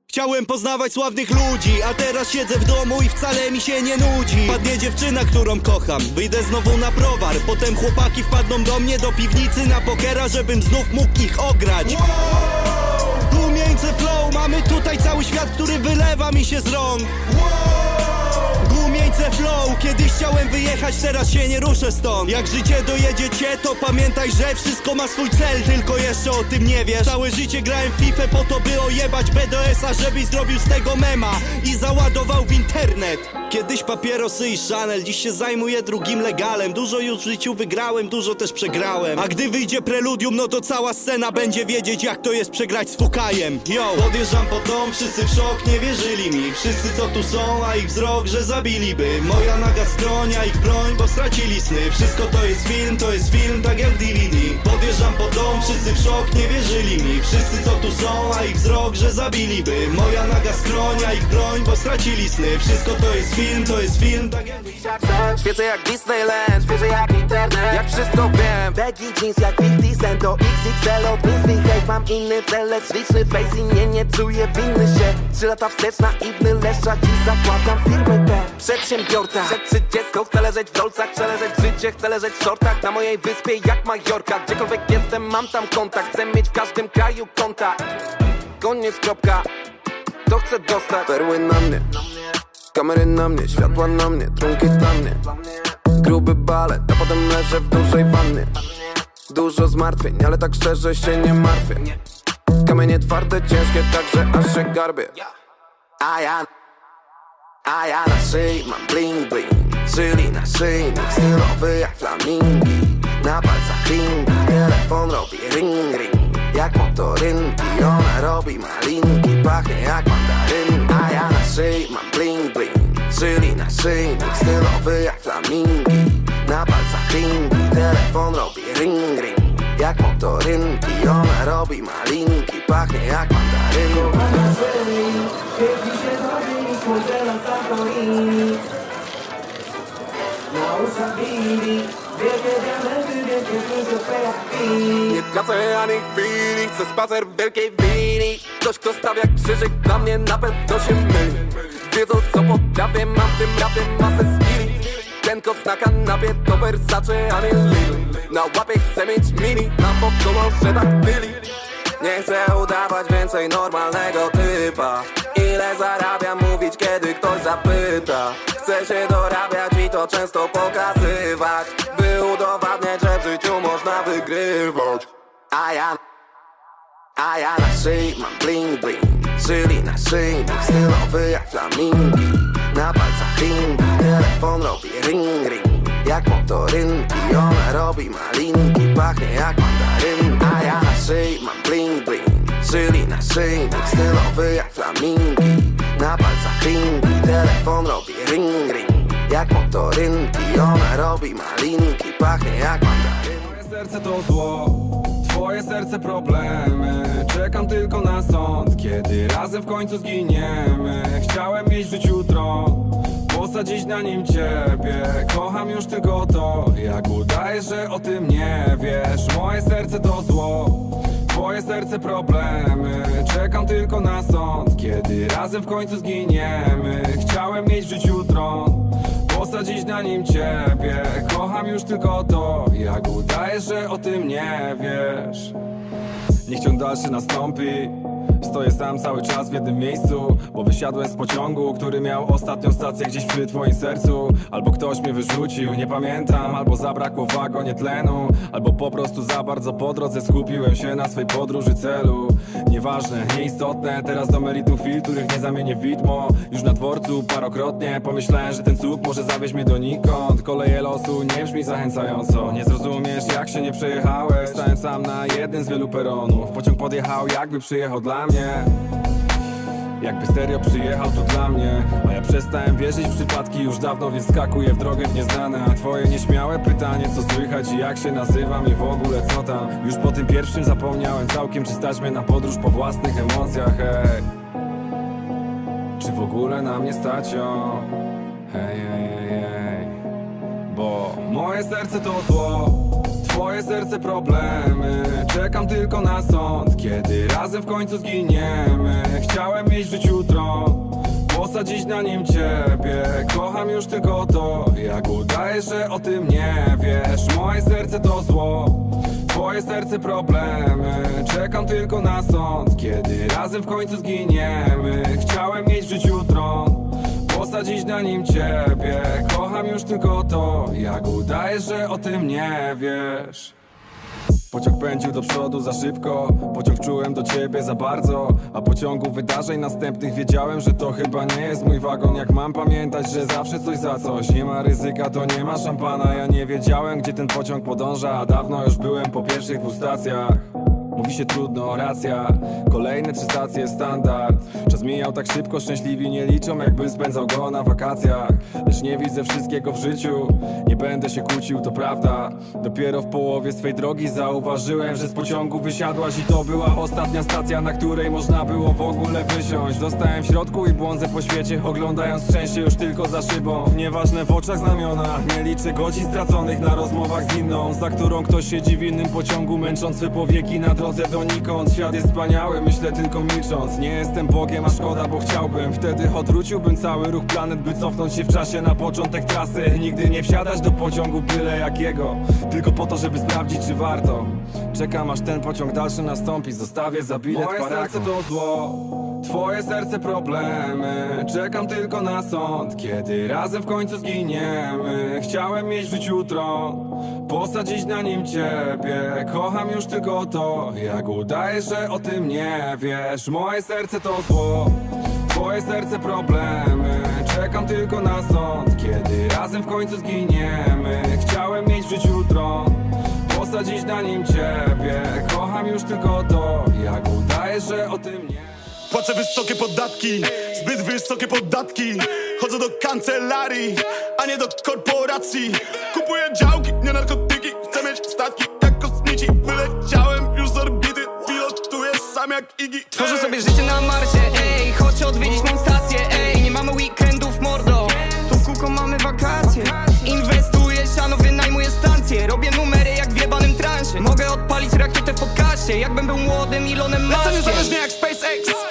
Chciałem poznawać sławnych ludzi, a teraz siedzę w domu i wcale mi się nie nudzi. Padnie dziewczyna, którą kocham, wyjdę znowu na browar. Potem chłopaki wpadną do mnie do piwnicy na pokera, żebym znów mógł ich ograć. Głumieńce flow, mamy tutaj cały świat, który wylewa mi się z rąk wyjechać, teraz się nie ruszę stąd. Jak życie dojedzie cię, to pamiętaj, że wszystko ma swój cel. Tylko jeszcze o tym nie wiesz. Całe życie grałem w FIFA po to, by ojebać BDS-a Żebyś zrobił z tego mema. I załadował w internet. Kiedyś papierosy i Chanel, dziś się zajmuję drugim legalem. Dużo już w życiu wygrałem, dużo też przegrałem. A gdy wyjdzie preludium, no to cała scena będzie wiedzieć jak to jest przegrać z Fukajem. Yo, podjeżdżam pod dom, wszyscy w szok, nie wierzyli mi. Wszyscy co tu są, a ich wzrok, że zabiliby. Moja naga ich broń, bo stracili sny. Wszystko to jest film, to jest film, tak jak DVD Podjeżdżam pod dom, wszyscy w szok, nie wierzyli mi. Wszyscy co tu są, a ich wzrok, że zabiliby. Moja naga skronia, ich broń, bo stracili sny. Wszystko to jest film, to jest film, tak jak Świecę jak Disneyland, świeżę jak internet. Jak wszystko wiem. Baggy jeans jak 50 Cent to XXL od Miss Behave Mam inny cel, lecz liczny face i nie, nie czuję winny się. Trzy lata wstecz naiwny leszczak i zakładam firmę tę. Przedsiębiorca. Przed trzydziestką chcę leżeć w dolcach Chcę leżeć życie, chcę leżeć w shortach Na mojej wyspie jak Majorka. Gdziekolwiek jestem mam tam kontakt. Chcę mieć w każdym kraju kontakt Koniec kropka. To chcę dostać. Perły na mnie. Kamery na mnie, światła na mnie, trunki dla mnie. Gruby balet, a potem leżę w dużej wannie. Dużo zmartwień, ale tak szczerze się nie martwię. Kamienie twarde, ciężkie, także aż się garbię. A ja A ja na szyi mam bling bling Czyli naszyjnik stylowy jak flamingi. Na palcach ringi, telefon robi ring ring. Jak motorynki, ona robi malinki. Pachnie jak mandaryn A ja na szyi mam bling bling. Czyli naszyjnik stylowy jak flamingi. Na palcach ringi, telefon robi ring ring. Jak motorynki, ona robi malinki. Pachnie jak mandaryn Świeci się godzin, słońce na Nie tracę ani chwili, chcę spacer w wielkiej wini. Ktoś kto stawia krzyżyk dla mnie na pewno się myli. Wiedzą co potrafię, mam w tym rapie masę skilli. Ten kot na kanapie to Versace, a nie Lidl Na łapie chcę mieć mini, na powtórą, że tak byli Nie chcę udawać więcej normalnego typa. Ile zarabiam mówić kiedy ktoś zapyta? Chcę się dorabiać to często pokazywać. By udowadniać, że w życiu można wygrywać. A ja a ja na szyi mam bling bling. Czyli naszyjnik stylowy jak flamingi. Na palcach ringi, telefon robi ring ring. Jak motorynki, ona robi malinki. Pachnie jak mandaryn A ja na szyi mam bling bling. Czyli naszyjnik stylowy jak flamingi. Na palcach ringi, telefon robi ring ring Jak motorynki, ona robi malinki Pachnie jak mandaryn. Moje serce to zło, twoje serce problemy. Czekam tylko na sąd, kiedy razem w końcu zginiemy. Chciałem mieć w życiu tron, posadzić na nim ciebie. Kocham już tylko to, jak udajesz, że o tym nie wiesz. Moje serce to zło, twoje serce problemy. Czekam tylko na sąd, kiedy razem w końcu zginiemy. Chciałem mieć w życiu tron Posadzić na nim ciebie. Kocham już tylko to Jak udajesz, że o tym nie wiesz. Niech ciąg dalszy nastąpi Stoję sam cały czas w jednym miejscu Bo wysiadłem z pociągu, który miał ostatnią stację gdzieś przy twoim sercu. Albo ktoś mnie wyrzucił, nie pamiętam Albo zabrakło wagonie tlenu. Albo po prostu za bardzo po drodze skupiłem się na swej podróży celu Nieważne, nieistotne, teraz do meritum chwil, których nie zamienię widmo. Już na dworcu parokrotnie pomyślałem, że ten cud może zawieźć mnie donikąd. Koleje losu nie brzmi zachęcająco. Nie zrozumiesz jak się nie przejechałeś. Stałem sam na jednym z wielu peronów. Pociąg podjechał jakby przyjechał dla mnie jakby serio przyjechał tu dla mnie A ja przestałem wierzyć w przypadki. Już dawno Więc skakuję w drogę w nieznane A twoje nieśmiałe pytanie co słychać i jak się nazywam I w ogóle co tam? Już po tym pierwszym zapomniałem całkiem Czy stać mnie na podróż po własnych emocjach Hej. Czy w ogóle na mnie stać ją Hej, hej, hej, hej. Bo moje serce to zło Twoje serce problemy. Czekam tylko na sąd Kiedy razem w końcu zginiemy. Chciałem mieć w życiu tron Posadzić na nim ciebie. Kocham już tylko to Jak udajesz, że o tym nie wiesz. Moje serce to zło Twoje serce problemy. Czekam tylko na sąd Kiedy razem w końcu zginiemy. Chciałem mieć w życiu tron Posadzić na nim ciebie. Kocham już tylko to Jak udajesz, że o tym nie wiesz. Pociąg pędził do przodu za szybko Pociąg czułem do ciebie za bardzo A pociągu wydarzeń następnych wiedziałem, że to chyba nie jest mój wagon. Jak mam pamiętać, że zawsze coś za coś? Nie ma ryzyka, to nie ma szampana. Ja nie wiedziałem, gdzie ten pociąg podąża A dawno już byłem po pierwszych dwóch stacjach Mówi się trudno, racja. Kolejne trzy stacje, standard. Czas mijał tak szybko, szczęśliwi nie liczą Jakbym spędzał go na wakacjach. Lecz nie widzę wszystkiego w życiu. Nie będę się kłócił, to prawda. Dopiero w połowie swej drogi zauważyłem Że z pociągu wysiadłaś i to była ostatnia stacja Na której można było w ogóle wysiąść. Zostałem w środku i błądzę po świecie Oglądając szczęście już tylko za szybą. Nieważne w oczach znamiona Nie liczę godzin straconych na rozmowach z inną Za którą ktoś siedzi w innym pociągu Męcząc powieki na drodze donikąd Świat jest wspaniały, myślę tylko milcząc. Nie jestem Bogiem, a szkoda, bo chciałbym. Wtedy odwróciłbym cały ruch planet By cofnąć się w czasie na początek trasy. Nigdy nie wsiadać do pociągu byle jakiego Tylko po to, żeby sprawdzić, czy warto. Czekam aż ten pociąg dalszy nastąpi. Zostawię za bilet Moje parę serce to zło Twoje serce problemy. Czekam tylko na sąd Kiedy razem w końcu zginiemy. Chciałem mieć w życiu tron Posadzić na nim ciebie. Kocham już tylko to Jak udajesz, że o tym nie wiesz. Moje serce to zło Twoje serce problemy. Czekam tylko na sąd Kiedy razem w końcu zginiemy. Chciałem mieć w życiu tron Posadzić na nim ciebie. Kocham już tylko to Jak udajesz, że o tym nie Płacę wysokie podatki, zbyt wysokie podatki. Chodzę do kancelarii, a nie do korporacji. Kupuję działki, nie narkotyki Chcę mieć statki. Jak kosmici Wyleciałem już z orbity. Pilotuję sam jak Iggy. Tworzę sobie życie na Marsie, ej. Chodź odwiedzić mą stację, ej. Nie mamy weekendów, mordo. Tu w kółko mamy wakacje. Inwestuję, siano, wynajmuję stację Robię numery jak w jebanym transie. Mogę odpalić rakietę w podcaście. Jakbym był młodym Elonem Lecę Muskiem. niezależnie jak SpaceX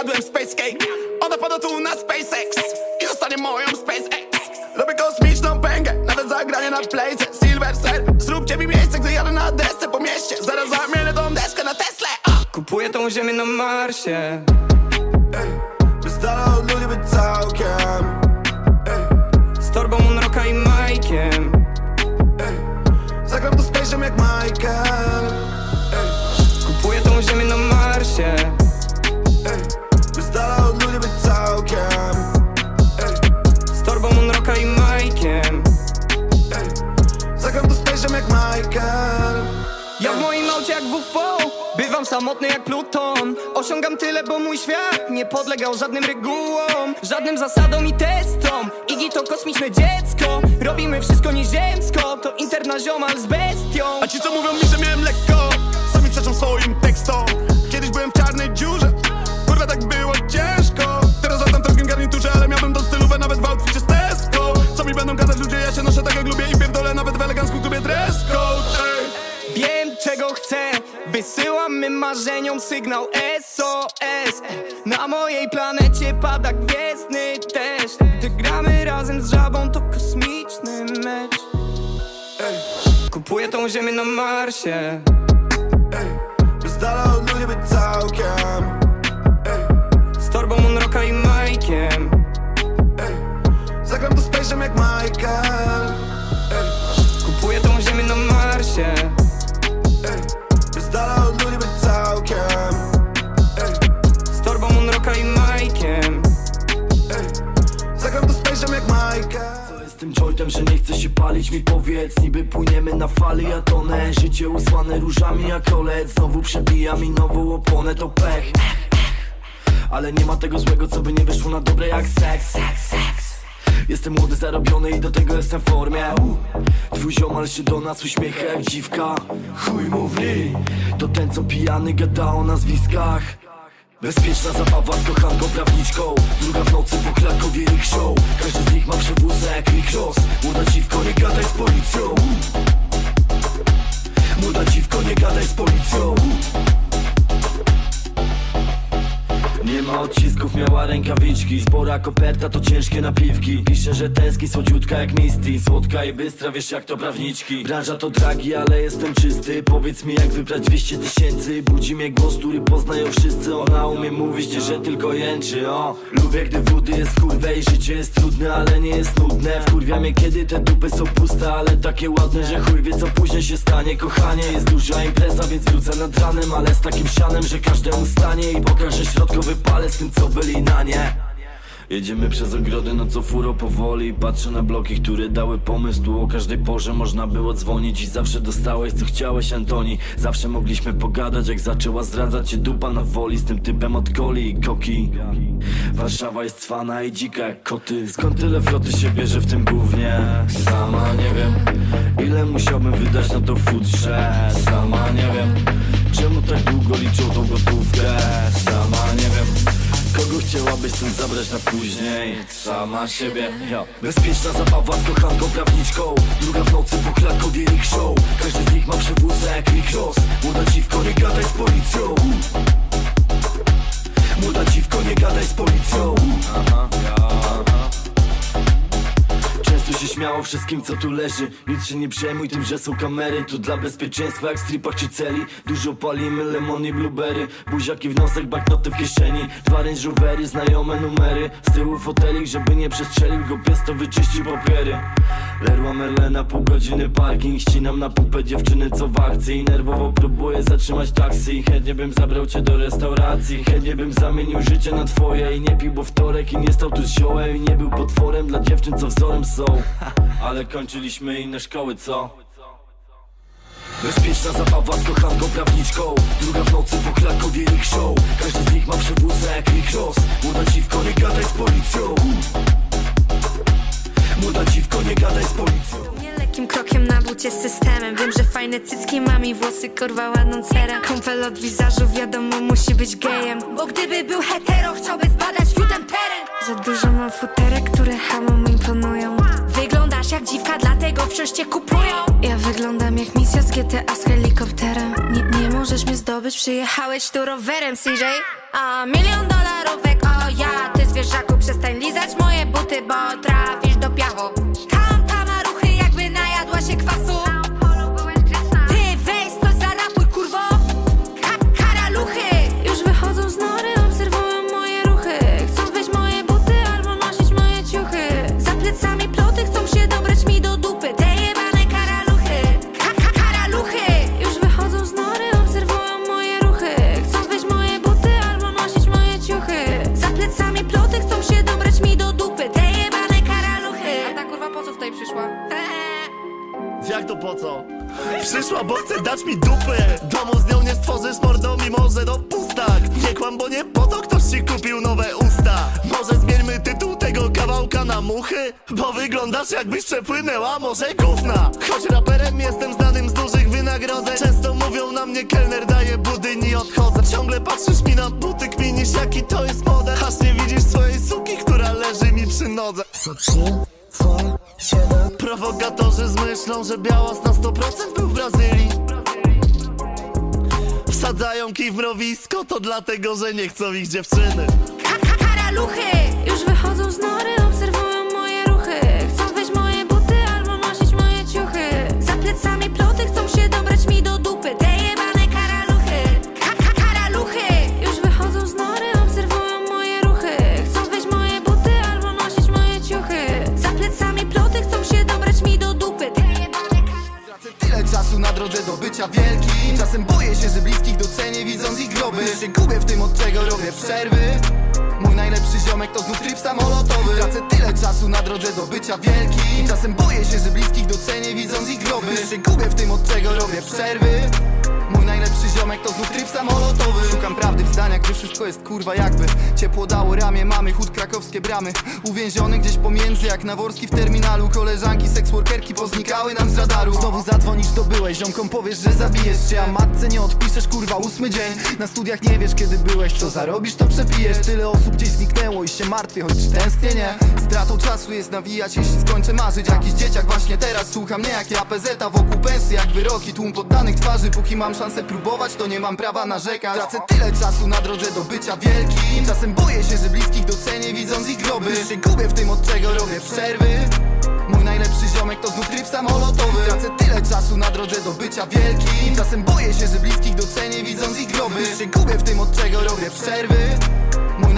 Zjadłem Space Cake. Ona pada tu na SpaceX I zostanie moją SpaceX. Robię kosmiczną pęgę Nawet zagranie na playce. Silver Surf Zróbcie mi miejsce, gdy jadę na desce po mieście. Zaraz zamienię tą deskę na Teslę a! Kupuję tą ziemię na Marsie. By z dala od ludzi być całkiem. Z torbą Unrocka i Majkiem Zagram to Jam jak Michael. Kupuję tą ziemię na Marsie By z dala od ludzi być całkiem. Z torbą Unrocka i Majkiem Zagram to jak Michael. Ja w moim aucie jak WFO Bywam samotny jak Pluton. Osiągam tyle, bo mój świat Nie podlegał żadnym regułom. Żadnym zasadom i testom. Igi to kosmiczne dziecko. Robimy wszystko nieziemsko. To interna ziomal z bestią. A ci co mówią mi, że miałem lekko Sami przeczą swoim tekstom ludzie, ja się noszę tak jak lubię I pierdolę nawet w eleganckim klubie dress code ej. Wiem czego chcę. Wysyłam mym marzeniom sygnał SOS Na mojej planecie pada gwiezdny deszcz. Gdy gramy razem z żabą to kosmiczny mecz. Kupuję tą ziemię na Marsie. By z dala od ludzi być całkiem mi nową oponę, to pech. Ale nie ma tego złego, co by nie wyszło na dobre jak seks, Jestem młody, zarobiony i do tego jestem w formie. Twój ziomal się do nas uśmiecha jak dziwka. Chuj mówi, to ten co pijany gada o nazwiskach. Bezpieczna zabawa z kochanką prawniczką. Druga w nocy po Krakowie show. Każdy z nich ma przewózę jak Rick Ross. Młoda dziwko nie gadaj z policją. Młoda dziwko nie gadaj z policją Nie ma odcisków, miała rękawiczki. Spora koperta to ciężkie napiwki. Pisze, że tęskni słodziutka jak Misty Słodka i bystra, wiesz jak to prawniczki. Branża to dragi, ale jestem czysty. Powiedz mi jak wybrać 200 tysięcy? Budzi mnie głos, który poznają wszyscy. Ona umie mówić, że tylko jęczy. O Lubię gdy wody jest kurwe i życie jest trudne Ale nie jest nudne. Wkurwia mnie kiedy te dupy są puste Ale takie ładne, że chuj wie co później się stanie. Kochanie, jest duża impreza, więc wrócę nad ranem Ale z takim sianem, że każdemu stanie I pokażę środkowy palec tym co byli na nie. Jedziemy przez ogrody, no co furo powoli. Patrzę na bloki, które dały pomysł. Tu o każdej porze można było dzwonić I zawsze dostałeś co chciałeś Antoni. Zawsze mogliśmy pogadać jak zaczęła zdradzać cię dupa na woli. Z tym typem od coli i koki. Warszawa jest cwana i dzika jak koty. Skąd tyle floty się bierze w tym gównie? Sama nie wiem Ile musiałbym wydać na to futrze? Sama nie wiem Czemu tak długo liczą tą gotówkę? Sama nie wiem Kogo chciałabyś stąd zabrać na później? Sama siebie, yo. Bezpieczna zabawa z kochanką prawniczką. Druga w nocy po klaku Derek Show. Każdy z nich ma przywózę jak Rick Ross. Młoda dziwko nie gadaj z policją. Młoda dziwko nie gadaj z policją Często się śmiało wszystkim co tu leży. Nic się nie przejmuj tym, że są kamery Tu dla bezpieczeństwa jak w stripach czy celi. Dużo palimy lemon i blueberry. Buziaki w nosek, banknoty w kieszeni. Dwa Range znajome numery. Z tyłu fotelik, żeby nie przestrzelił go pies to wyczyścił papiery. Leroy Merlena, pół godziny parking. Ścinam na pupę dziewczyny co w akcji. Nerwowo próbuję zatrzymać taksy chętnie bym zabrał cię do restauracji. Chętnie bym zamienił życie na twoje. I nie pił, bo wtorek i nie stał tu z ziołem. I nie był potworem dla dziewczyn co wzorem są Ale kończyliśmy inne szkoły, co? Bezpieczna zabawa z kochanką prawniczką. Druga w nocy po Krakowie Rick Show. Każdy z nich ma przywózę jak Rick Ross. Młoda dziwko nie gadaj z policją. Młoda dziwko nie gadaj z policją. Lekkim krokiem na bucie z systemem. Wiem, że fajne cycki mam i włosy kurwa ładną cerę. Kumpel od wizażu wiadomo musi być gejem. Bo gdyby był hetero chciałby zbadać fiutem teren. Za dużo mam futerek, które hamom imponują Jak dziwka, dlatego wciąż cię kupują. Ja wyglądam jak misja z GTA z helikopterem. Nie, nie możesz mnie zdobyć, przyjechałeś tu rowerem CJ A milion dolarówek, o ja Ty zwierzaku przestań lizać moje buty, bo trafisz do piachu Przyszła, bo chce dać mi dupę Domu z nią nie stworzysz mordą, mimo że do pustak Nie kłam, bo nie po to ktoś ci kupił nowe usta. Może zmieńmy tytuł tego kawałka na muchy? Bo wyglądasz jakbyś przepłynęła może gówna. Choć raperem jestem znanym z dużych wynagrodzeń. Często mówią na mnie kelner daje budyń i odchodzę. Ciągle patrzysz mi na buty, kminisz jaki to jest model. Aż nie widzisz swojej suki, która leży mi przy nodze. Co trzy? Prowokatorzy z myślą, że białas na 100% był w Brazylii. Wsadzają kij w mrowisko, to dlatego, że nie chcą ich dziewczyny. Ka Karaluchy! Już wychodzą z nory, bycia wielkim Czasem boję się, że bliskich docenię widząc ich groby. Się gubię w tym od czego robię przerwy. Mój najlepszy ziomek to znów tryb samolotowy. Tracę tyle czasu na drodze do bycia wielkim. Czasem boję się, że bliskich docenię widząc ich groby. Się gubię w tym od czego robię przerwy najlepszy ziomek to znów tryb samolotowy. Szukam prawdy w zdaniach, gdy wszystko jest kurwa jakby. Ciepło dało ramię, mamy chód krakowskie bramy. Uwięziony gdzieś pomiędzy jak Naworski w terminalu. Koleżanki, seksworkerki poznikały nam z radaru. Znowu zadzwonisz do byłeś, ziomkom powiesz, że zabijesz cię A matce nie odpiszesz, kurwa ósmy dzień. Na studiach nie wiesz kiedy byłeś, co zarobisz to przepijesz. Tyle osób gdzieś zniknęło i się martwię, choć tęsknię nie? Stratą czasu jest nawijać, jeśli skończę marzyć. Jakiś dzieciak właśnie teraz słucha mnie jak ja PZ Wokół pensy jak wyroki, tłum poddanych twarzy Póki mam szansę próbować, to nie mam prawa narzekać. Tracę tyle czasu na drodze do bycia wielkim. Czasem boję się, że bliskich docenię widząc ich groby. Się gubię w tym od czego robię przerwy. Mój najlepszy ziomek to znów tryb samolotowy. Tracę tyle czasu na drodze do bycia wielkim. Czasem boję się, że bliskich docenię widząc ich groby. Się gubię w tym od czego robię przerwy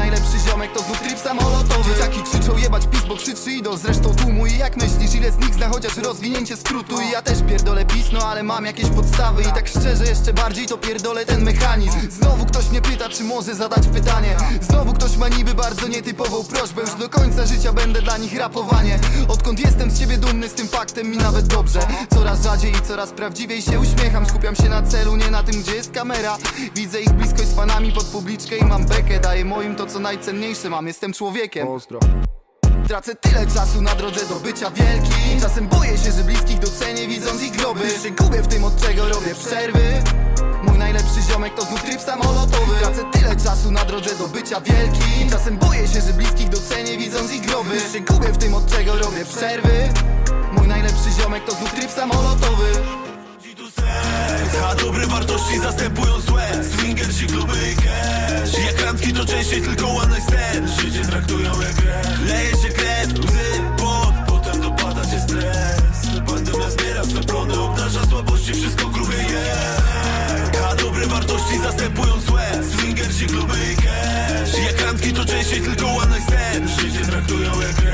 najlepszy ziomek to znów tryb samolotowy. Dzieciaki krzyczą jebać pis, bo krzyczy idol Zresztą tłumu i jak myślisz ile z nich zna chociaż rozwinięcie skrótu? I ja też pierdolę pisno, ale mam jakieś podstawy. I tak szczerze jeszcze bardziej to pierdolę ten mechanizm. Znowu ktoś mnie pyta, czy może zadać pytanie. Znowu ktoś ma niby bardzo nietypową prośbę. Już do końca życia będę dla nich rapowanie. Odkąd jestem z siebie dumny, z tym faktem mi nawet dobrze. Coraz rzadziej i coraz prawdziwiej się uśmiecham. Skupiam się na celu, nie na tym, gdzie jest kamera. Widzę ich bliskość z fanami pod publiczkę i mam bekę. Daję moim to, co najcenniejsze mam, jestem człowiekiem. Tracę tyle czasu na drodze do bycia wielkim. Czasem boję się, że bliskich docenię widząc ich groby. Już się gubię w tym od czego robię przerwy. Mój najlepszy ziomek to znów tryb samolotowy. Tracę tyle czasu na drodze do bycia wielkim. Czasem boję się, że bliskich docenię widząc ich groby. Już się gubię w tym od czego robię przerwy. Mój najlepszy ziomek to znów tryb samolotowy A dobre wartości zastępują złe. Swingersi, kluby i cash. Jak randki to częściej tylko one night stand. Życie traktują jak grę. Leje się krew, łzy, pot Potem dopada cię stres. Pandemia zbiera swe plony Obdarza słabości, wszystko kruche jest. A dobre wartości zastępują złe. Swingersi, kluby i cash. Jak randki to częściej tylko one night stand. Życie traktują jak grę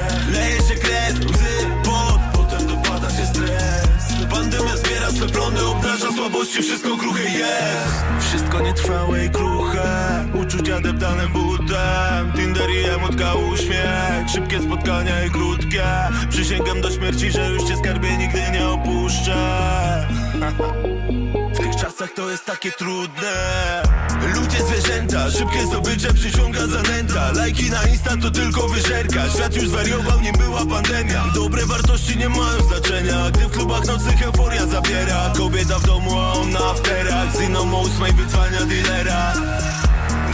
obdarza słabości, wszystko kruche jest. Wszystko nietrwałe i kruche. Uczucia deptane butem. Tinder i emotka uśmiech. Szybkie spotkania i krótkie. Przysięgam do śmierci, że już cię skarbie nigdy nie opuszczę [laughs] czasach to jest takie trudne. Ludzie zwierzęta, szybkie zdobycze przyciąga zanęta. Lajki na Insta to tylko wyżerka. Świat już zwariował, nim była pandemia. Dobre wartości nie mają znaczenia. Gdy w klubach nocnych euforia zabiera. Kobieta w domu, a on na afterach Z inną o ósmej wytwania dealera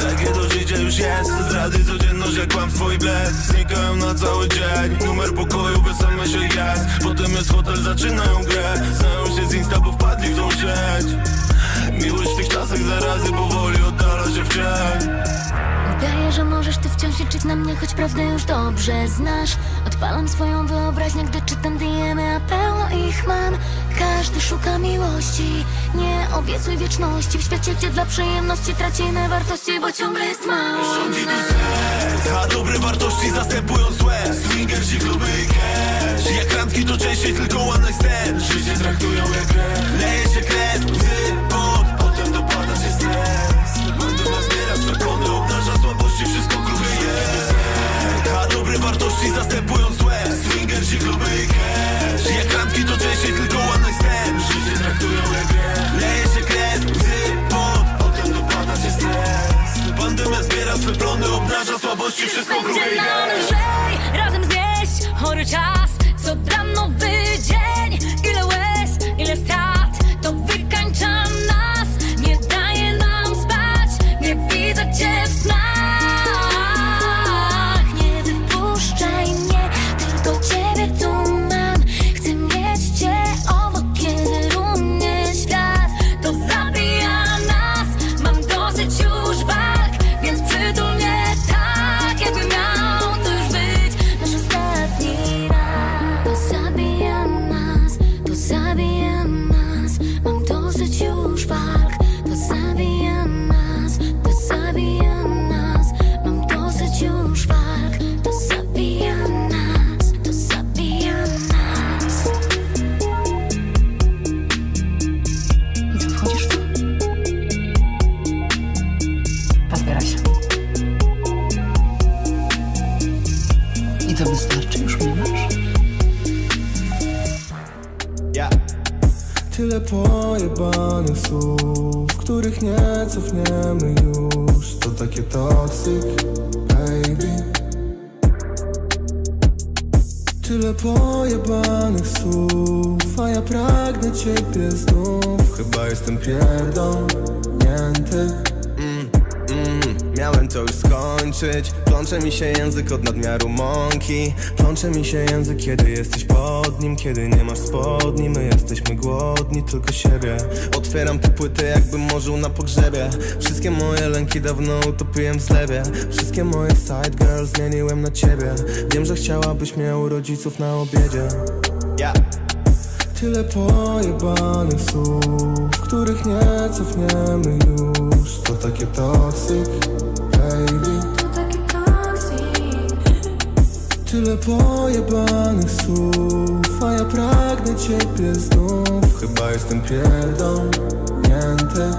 takie to życie już jest. Zdrady codzienność jak kłamstwo i bled Znikają na cały dzień. Numer pokoju w SMS jest. Potem jest hotel, zaczynają grę. Znają się z Insta, bo wpadli w tą sieć. Miłość w tych czasach zarazy powoli oddala się w cień Udaję, że możesz ty wciąż liczyć na mnie, choć prawdę już dobrze znasz. Odpalam swoją wyobraźnię, gdy czytam diemy, a pełno ich mam. Każdy szuka miłości, nie obiecuj wieczności. W świecie, gdzie dla przyjemności tracimy wartości, bo ciągle jest mało. Rządzi tu stres A dobre wartości zastępują złe. Swingersi, kluby i cash. Jak randki to częściej tylko one night stand. Życie traktują jak słabości, Pojebanych słów, a ja pragnę ciebie znów. Chyba jestem pierdolnięty. Mm, mm, miałem to już skończyć. Plącze mi się język od nadmiaru mąki. Plącze mi się język, kiedy jesteś pod nim Kiedy nie masz spodni, my jesteśmy głodni tylko siebie. Otwieram te płyty jakbym morzył na pogrzebie. Wszystkie moje lęki dawno utopiłem w zlewie. Wszystkie moje side girls zmieniłem na ciebie. Wiem, że chciałabyś mnie u rodziców na obiedzie. Yeah. Tyle pojebanych słów, których nie cofniemy już. To takie toxic, Tyle pojebanych słów A ja pragnę ciebie znów. Chyba jestem pierdolnięty.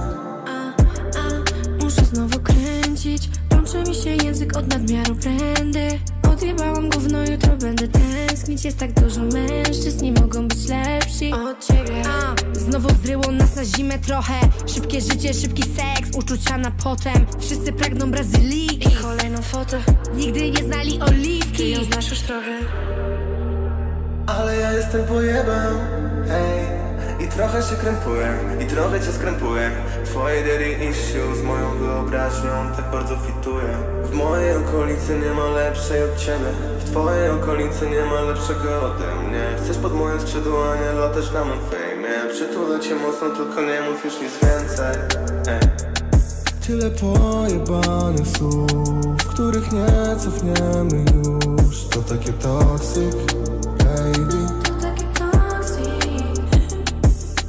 Muszę znowu kręcić. Plącze mi się język od nadmiaru prędy. Odjebałam gówno, jutro będę tęsknić. Jest tak dużo mężczyzn, nie mogą być lepsi. Od ciebie. A, Znowu zryło nas na zimę trochę. Szybkie życie, szybki seks, uczucia na potem. Wszyscy pragną Brazylii Fotę. Nigdy nie znali oliwki. Ty ją znasz już trochę. Ale ja jestem pojebem, hej I trochę się krępuję, i trochę cię skrępuję. Twoje daddy issue z moją wyobraźnią tak bardzo fituje W mojej okolicy nie ma lepszej od ciebie. W twojej okolicy nie ma lepszego ode mnie. Chcesz pod moje skrzydła, nie latać na mym fejmie. Przytulę cię mocno, tylko nie mów już nic więcej Ej. Tyle pojebanych słów, których nie cofniemy już. To takie toxic, baby.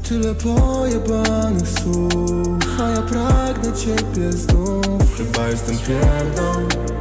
Tyle pojebanych słów, a ja pragnę ciebie znów. Chyba jestem pierdolnięty